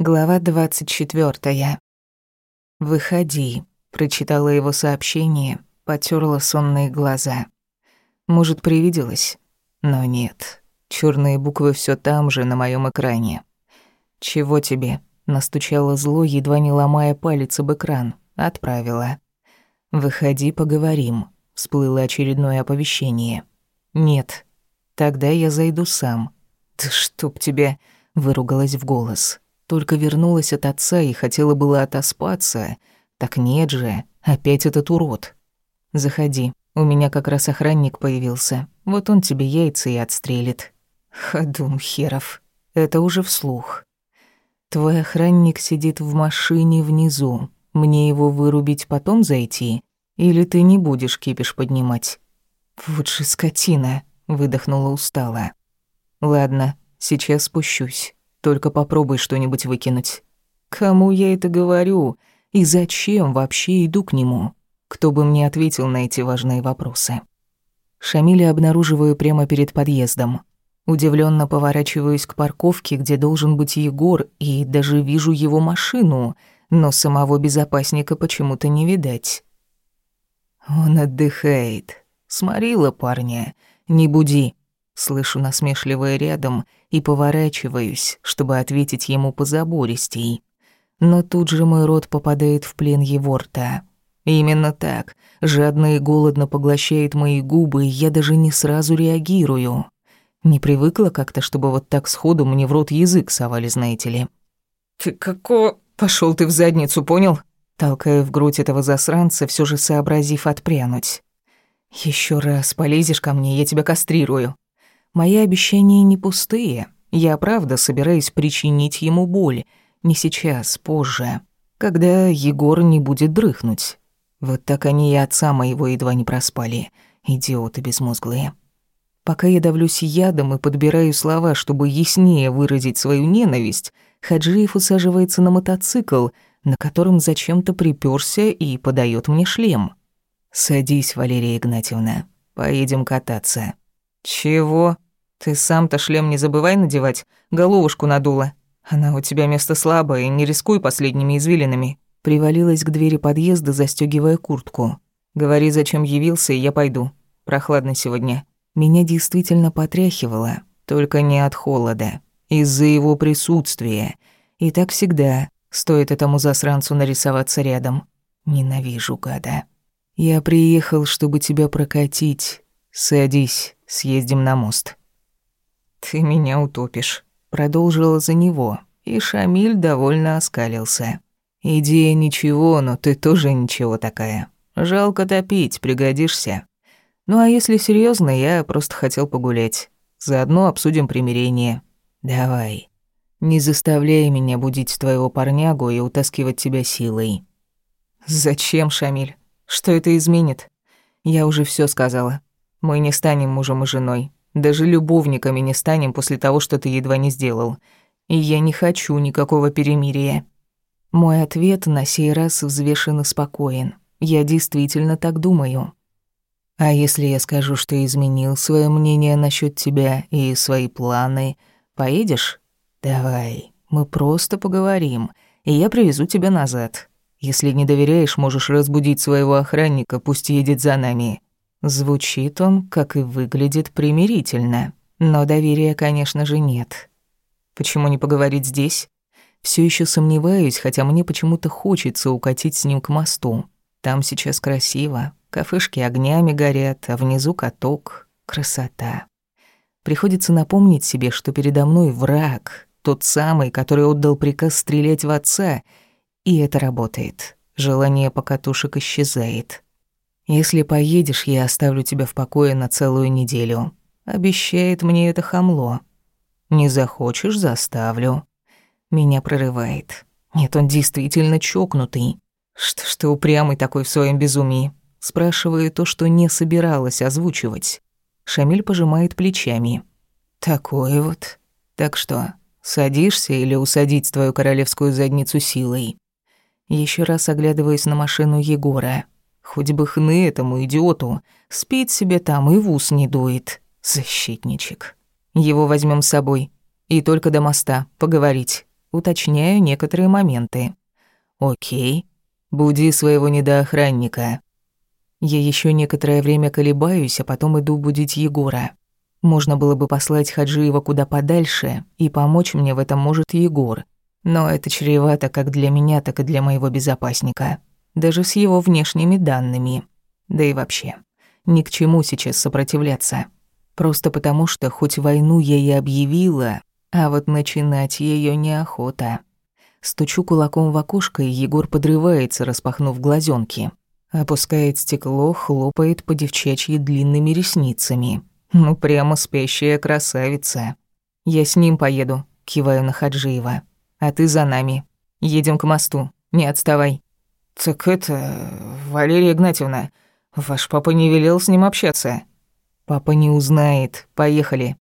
Глава двадцать четвёртая. «Выходи», — прочитала его сообщение, потёрла сонные глаза. Может, привиделось? Но нет. Чёрные буквы всё там же, на моём экране. «Чего тебе?» — настучала зло, едва не ломая палец об экран. Отправила. «Выходи, поговорим», — всплыло очередное оповещение. «Нет. Тогда я зайду сам». «Да чтоб тебя...» — выругалась в голос. Только вернулась от отца и хотела было отоспаться. Так нет же, опять этот урод. Заходи, у меня как раз охранник появился. Вот он тебе яйца и отстрелит. Ходун херов. Это уже вслух. Твой охранник сидит в машине внизу. Мне его вырубить потом зайти? Или ты не будешь кипиш поднимать? Вот же скотина, выдохнула устало. Ладно, сейчас спущусь. Только попробуй что-нибудь выкинуть. Кому я это говорю? И зачем вообще иду к нему? Кто бы мне ответил на эти важные вопросы? Шамиля обнаруживаю прямо перед подъездом. Удивленно поворачиваюсь к парковке, где должен быть Егор, и даже вижу его машину, но самого безопасника почему-то не видать. Он отдыхает. Сморила парня. Не буди. Слышу насмешливое рядом и поворачиваюсь, чтобы ответить ему по забористей. Но тут же мой рот попадает в плен его рта. Именно так. Жадно и голодно поглощает мои губы, и я даже не сразу реагирую. Не привыкла как-то, чтобы вот так сходу мне в рот язык совали, знаете ли. «Ты какого...» Пошел ты в задницу, понял?» Толкая в грудь этого засранца, все же сообразив отпрянуть. Еще раз полезешь ко мне, я тебя кастрирую. Мои обещания не пустые. Я правда собираюсь причинить ему боль. Не сейчас, позже. Когда Егор не будет дрыхнуть. Вот так они и отца моего едва не проспали. Идиоты безмозглые. Пока я давлюсь ядом и подбираю слова, чтобы яснее выразить свою ненависть, Хаджиев усаживается на мотоцикл, на котором зачем-то припёрся и подает мне шлем. «Садись, Валерия Игнатьевна, поедем кататься». «Чего? Ты сам-то шлем не забывай надевать, головушку надула. Она у тебя место слабое, не рискуй последними извилинами». Привалилась к двери подъезда, застёгивая куртку. «Говори, зачем явился, и я пойду. Прохладно сегодня». Меня действительно потряхивало, только не от холода, из-за его присутствия. И так всегда, стоит этому засранцу нарисоваться рядом. Ненавижу гада. Я приехал, чтобы тебя прокатить. Садись, съездим на мост. Ты меня утопишь, продолжила за него, и Шамиль довольно оскалился. Идея ничего, но ты тоже ничего такая. Жалко топить, пригодишься. Ну а если серьезно, я просто хотел погулять. Заодно обсудим примирение. Давай. Не заставляй меня будить твоего парнягу и утаскивать тебя силой. Зачем, Шамиль? Что это изменит? Я уже все сказала. Мы не станем мужем и женой. Даже любовниками не станем после того, что ты едва не сделал. И я не хочу никакого перемирия. Мой ответ на сей раз взвешен и спокоен. Я действительно так думаю. А если я скажу, что изменил свое мнение насчет тебя и свои планы, поедешь? Давай, мы просто поговорим, и я привезу тебя назад. Если не доверяешь, можешь разбудить своего охранника, пусть едет за нами». Звучит он, как и выглядит, примирительно. Но доверия, конечно же, нет. Почему не поговорить здесь? Все еще сомневаюсь, хотя мне почему-то хочется укатить с ним к мосту. Там сейчас красиво. Кафешки огнями горят, а внизу каток. Красота. Приходится напомнить себе, что передо мной враг, тот самый, который отдал приказ стрелять в отца — и это работает. Желание покатушек исчезает. Если поедешь, я оставлю тебя в покое на целую неделю. Обещает мне это хамло. Не захочешь, заставлю. Меня прорывает. Нет, он действительно чокнутый. Что ж ты упрямый такой в своем безумии? Спрашиваю то, что не собиралась озвучивать. Шамиль пожимает плечами. Такое вот. Так что, садишься или усадить твою королевскую задницу силой? Еще раз оглядываясь на машину Егора. Хоть бы хны этому идиоту. Спит себе там и в ус не дует. Защитничек. Его возьмем с собой. И только до моста. Поговорить. уточняю некоторые моменты. Окей, буди своего недоохранника. Я еще некоторое время колебаюсь, а потом иду будить Егора. Можно было бы послать Хаджиева куда подальше, и помочь мне в этом может Егор. Но это чревато как для меня, так и для моего безопасника. Даже с его внешними данными. Да и вообще, ни к чему сейчас сопротивляться. Просто потому, что хоть войну я и объявила, а вот начинать ее неохота. Стучу кулаком в окошко, и Егор подрывается, распахнув глазенки. Опускает стекло, хлопает по девчачьи длинными ресницами. Ну, прямо спящая красавица. Я с ним поеду, киваю на Хаджиева. А ты за нами. Едем к мосту. Не отставай. Так это, Валерия Игнатьевна, ваш папа не велел с ним общаться. Папа не узнает. Поехали.